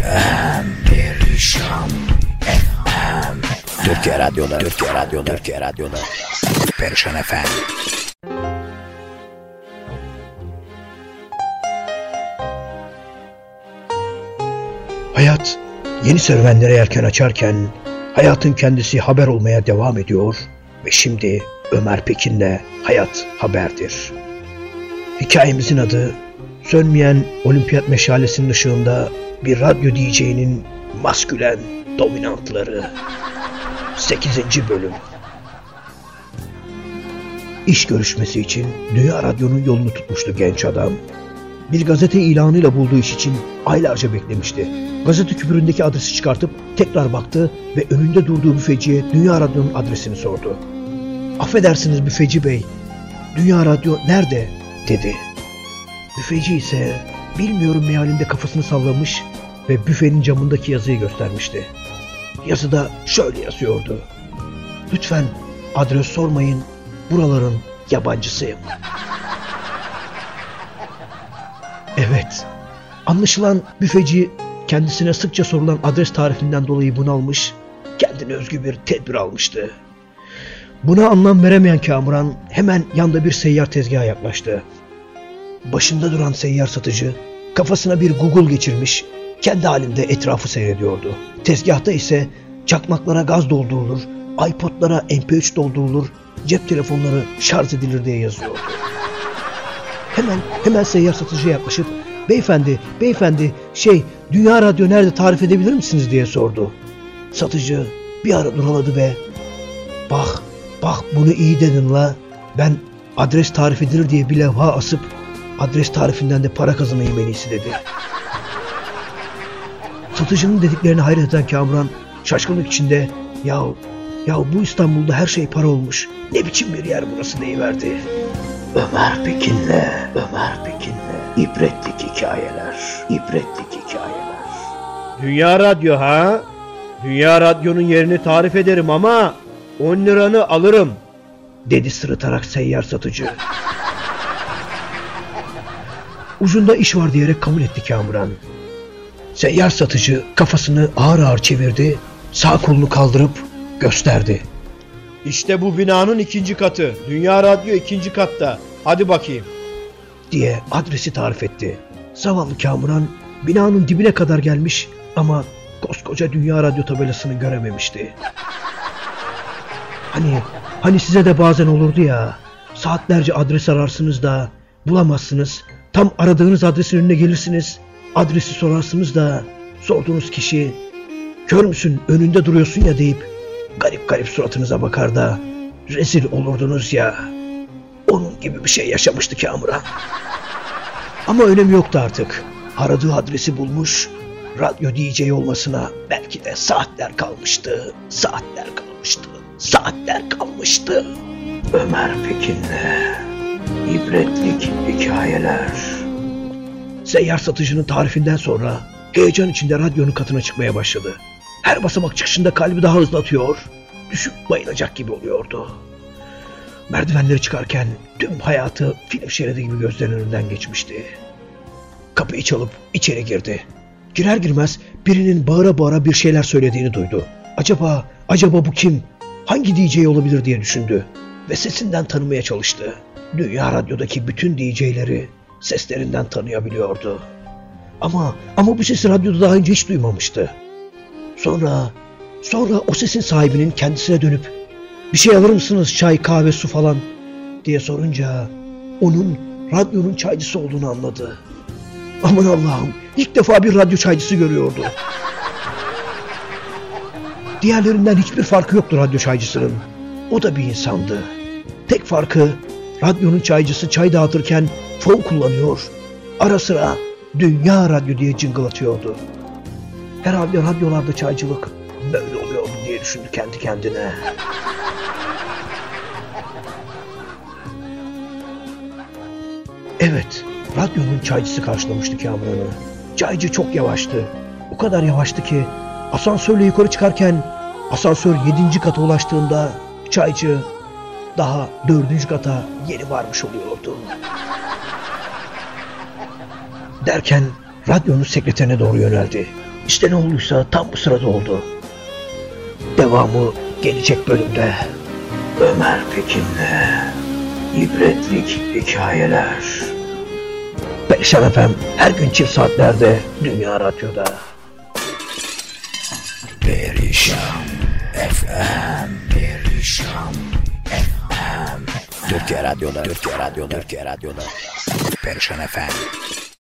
FM Perişan. FM Türkiye Radyoları Türkiye Radyoları Türkiye Radyoları. Perişan FM Hayat yeni serüvenlere yelken açarken hayatın kendisi haber olmaya devam ediyor ve şimdi Ömer Pekin'le Hayat Haber'dir. Hikayemizin adı sönmeyen olimpiyat meşalesinin ışığında bir radyo DJ'nin maskülen dominantları. 8. bölüm. İş görüşmesi için Dünya Radyo'nun yolunu tutmuştu genç adam. Bir gazete ilanıyla bulduğu iş için aylarca beklemişti. Gazete küpüründeki adresi çıkartıp tekrar baktı ve önünde durduğu büfeciye Dünya Radyo'nun adresini sordu. Affedersiniz büfeci bey, Dünya Radyo nerede? dedi. Büfeci ise bilmiyorum mealinde kafasını sallamış ve büfenin camındaki yazıyı göstermişti. Yazıda şöyle yazıyordu. Lütfen adres sormayın, buraların yabancısıyım. Evet, anlaşılan büfeci kendisine sıkça sorulan adres tarifinden dolayı bunalmış, kendine özgü bir tedbir almıştı. Buna anlam veremeyen Kamuran hemen yanda bir seyyar tezgaha yaklaştı. Başında duran seyyar satıcı kafasına bir Google geçirmiş, kendi halinde etrafı seyrediyordu. Tezgahta ise çakmaklara gaz doldurulur, iPod'lara MP3 doldurulur, cep telefonları şarj edilir diye yazıyordu. Hemen hemen seyyar satıcıya yaklaşıp beyefendi beyefendi şey Dünya Radyo nerede tarif edebilir misiniz diye sordu. Satıcı bir ara duraladı ve bak bak bunu iyi dedin la ben adres tarif edilir diye bir levha asıp adres tarifinden de para kazanayım en iyisi dedi. Satıcının dediklerine hayret eden Kamuran şaşkınlık içinde ya ya bu İstanbul'da her şey para olmuş ne biçim bir yer burası deyiverdi. Ömer Pekin'le Ömer Pekin'le ibretlik hikayeler ibretlik hikayeler. Dünya Radyo ha? Dünya Radyo'nun yerini tarif ederim ama 10 liranı alırım. dedi sırıtarak seyyar satıcı. Ucunda iş var diyerek kabul etti Kamuran. Seyyar satıcı kafasını ağır ağır çevirdi, sağ kolunu kaldırıp gösterdi. İşte bu binanın ikinci katı. Dünya Radyo ikinci katta. Hadi bakayım. diye adresi tarif etti. Zavallı Kamuran binanın dibine kadar gelmiş ama koskoca Dünya Radyo tabelasını görememişti. Hani hani size de bazen olurdu ya saatlerce adres ararsınız da bulamazsınız. Tam aradığınız adresin önüne gelirsiniz. Adresi sorarsınız da sorduğunuz kişi kör müsün önünde duruyorsun ya deyip garip garip suratınıza bakar da rezil olurdunuz ya. Onun gibi bir şey yaşamıştı Kamuran. Ama önemi yoktu artık. Aradığı adresi bulmuş, radyo DJ olmasına belki de saatler kalmıştı, saatler kalmıştı, saatler kalmıştı. Ömer Pekin'le ibretlik hikayeler. Seyyar satıcının tarifinden sonra heyecan içinde radyonun katına çıkmaya başladı. Her basamak çıkışında kalbi daha hızlı atıyor, düşüp bayılacak gibi oluyordu. Merdivenleri çıkarken tüm hayatı film şeridi gibi gözlerinin önünden geçmişti. Kapıyı çalıp içeri girdi. Girer girmez birinin bağıra bağıra bir şeyler söylediğini duydu. Acaba, acaba bu kim? Hangi DJ olabilir diye düşündü ve sesinden tanımaya çalıştı. Dünya Radyo'daki bütün DJ'leri seslerinden tanıyabiliyordu. Ama ama bu sesi radyoda daha önce hiç duymamıştı. Sonra sonra o sesin sahibinin kendisine dönüp bir şey alır mısınız çay kahve su falan diye sorunca onun radyonun çaycısı olduğunu anladı. Aman Allah'ım ilk defa bir radyo çaycısı görüyordu. Diğerlerinden hiçbir farkı yoktu radyo çaycısının. O da bir insandı. Tek farkı radyonun çaycısı çay dağıtırken fon kullanıyor. Ara sıra Dünya Radyo diye cıngılatıyordu. Herhalde radyolarda çaycılık böyle oluyor diye düşündü kendi kendine. Evet, radyonun çaycısı karşılamıştı Kamuran'ı. Çaycı çok yavaştı. O kadar yavaştı ki asansörle yukarı çıkarken asansör yedinci kata ulaştığında çaycı daha dördüncü kata yeni varmış oluyordu. Derken radyonun sekreterine doğru yöneldi. İşte ne olduysa tam bu sırada oldu. Devamı gelecek bölümde. Ömer Pekin'le ibretlik hikayeler. Perişan FM her gün çift saatlerde Dünya Radyo'da. Perişan FM Perişan FM Türkiye Radyo'da Türkiye Radyo'da Türkiye Radyo'da. Perişan FM